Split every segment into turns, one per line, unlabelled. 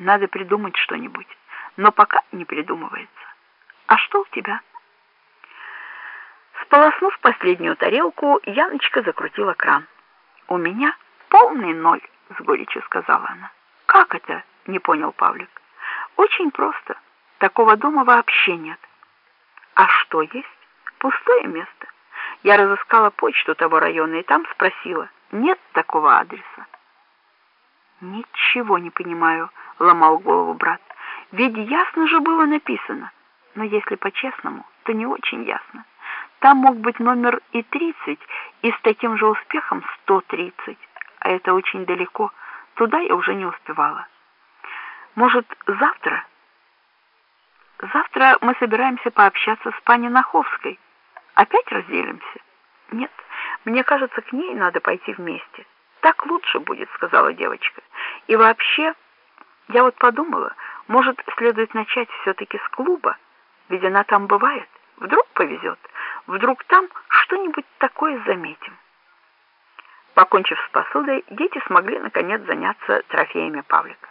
Надо придумать что-нибудь, но пока не придумывается. А что у тебя? Сполоснув последнюю тарелку, Яночка закрутила кран. У меня полный ноль, с горечью сказала она. Как это? Не понял Павлик. Очень просто. Такого дома вообще нет. А что есть? Пустое место. Я разыскала почту того района и там спросила. Нет такого адреса. Ничего не понимаю, ломал голову брат. Ведь ясно же было написано. Но если по-честному, то не очень ясно. Там мог быть номер и 30, и с таким же успехом 130. А это очень далеко. Туда я уже не успевала. Может, завтра? Завтра мы собираемся пообщаться с пани Наховской. Опять разделимся? Нет, мне кажется, к ней надо пойти вместе. Так лучше будет, сказала девочка. И вообще, я вот подумала, может, следует начать все-таки с клуба, ведь она там бывает. Вдруг повезет, вдруг там что-нибудь такое заметим. Покончив с посудой, дети смогли наконец заняться трофеями Павлика.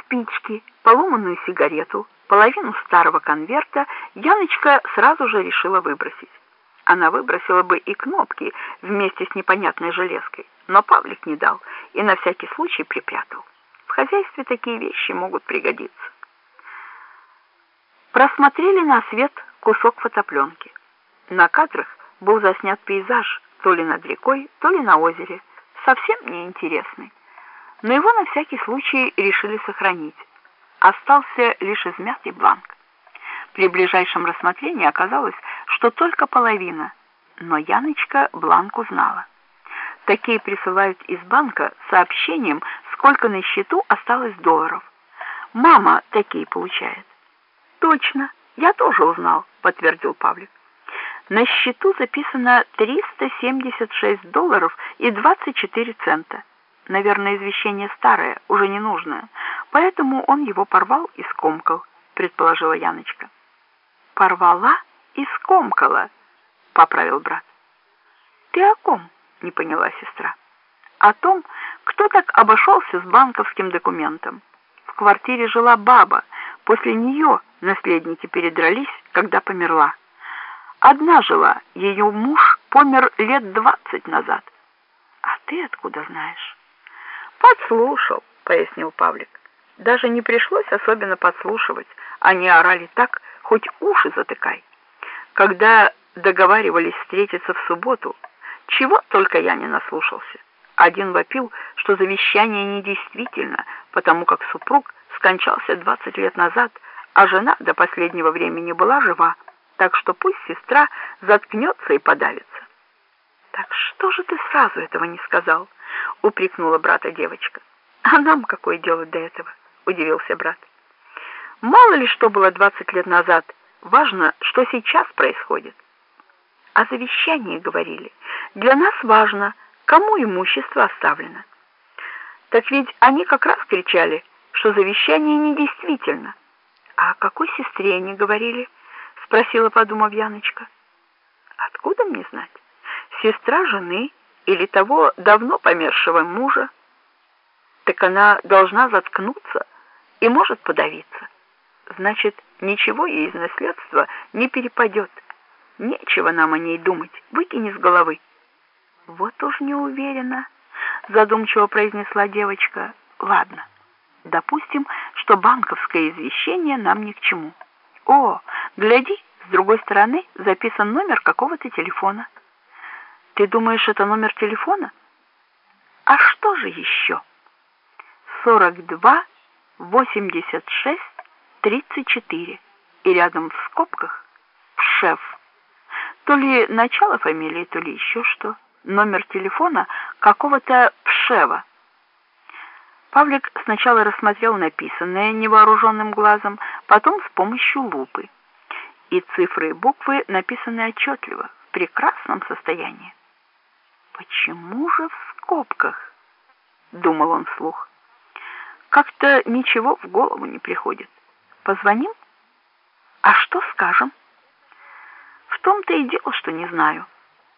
Спички, поломанную сигарету, половину старого конверта Яночка сразу же решила выбросить. Она выбросила бы и кнопки вместе с непонятной железкой, но Павлик не дал и на всякий случай припрятал. Хозяйстве такие вещи могут пригодиться. Просмотрели на свет кусок фотопленки. На кадрах был заснят пейзаж то ли над рекой, то ли на озере, совсем неинтересный. Но его на всякий случай решили сохранить. Остался лишь измятый бланк. При ближайшем рассмотрении оказалось, что только половина, но Яночка бланк узнала. Такие присылают из банка сообщением, сколько на счету осталось долларов. Мама такие получает. Точно, я тоже узнал, подтвердил Павлик. На счету записано 376 долларов и 24 цента. Наверное, извещение старое, уже не нужное, поэтому он его порвал и скомкал, предположила Яночка. Порвала и скомкала, поправил брат. Ты о ком? не поняла сестра. О том, кто так обошелся с банковским документом. В квартире жила баба, после нее наследники передрались, когда померла. Одна жила, ее муж помер лет двадцать назад. А ты откуда знаешь? Подслушал, пояснил Павлик. Даже не пришлось особенно подслушивать. Они орали так, хоть уши затыкай. Когда договаривались встретиться в субботу, чего только я не наслушался. Один вопил, что завещание недействительно, потому как супруг скончался двадцать лет назад, а жена до последнего времени была жива, так что пусть сестра заткнется и подавится. Так что же ты сразу этого не сказал? упрекнула брата девочка. А нам какое дело до этого? удивился брат. Мало ли что было двадцать лет назад, важно, что сейчас происходит. О завещании говорили. Для нас важно, кому имущество оставлено. Так ведь они как раз кричали, что завещание недействительно. А о какой сестре они говорили? спросила, подумав Яночка. Откуда мне знать? Сестра жены или того давно помершего мужа? Так она должна заткнуться и может подавиться. Значит, ничего ей из наследства не перепадет. Нечего нам о ней думать, выкини с головы. Вот уж не уверена, задумчиво произнесла девочка. Ладно, допустим, что банковское извещение нам ни к чему. О, гляди, с другой стороны записан номер какого-то телефона. Ты думаешь, это номер телефона? А что же еще? 42 86 34 и рядом в скобках шеф. То ли начало фамилии, то ли еще что. Номер телефона какого-то Пшева. Павлик сначала рассмотрел написанное невооруженным глазом, потом с помощью лупы. И цифры и буквы написаны отчетливо, в прекрасном состоянии. «Почему же в скобках?» — думал он вслух. «Как-то ничего в голову не приходит. Позвоним? А что скажем?» «В том-то и дело, что не знаю».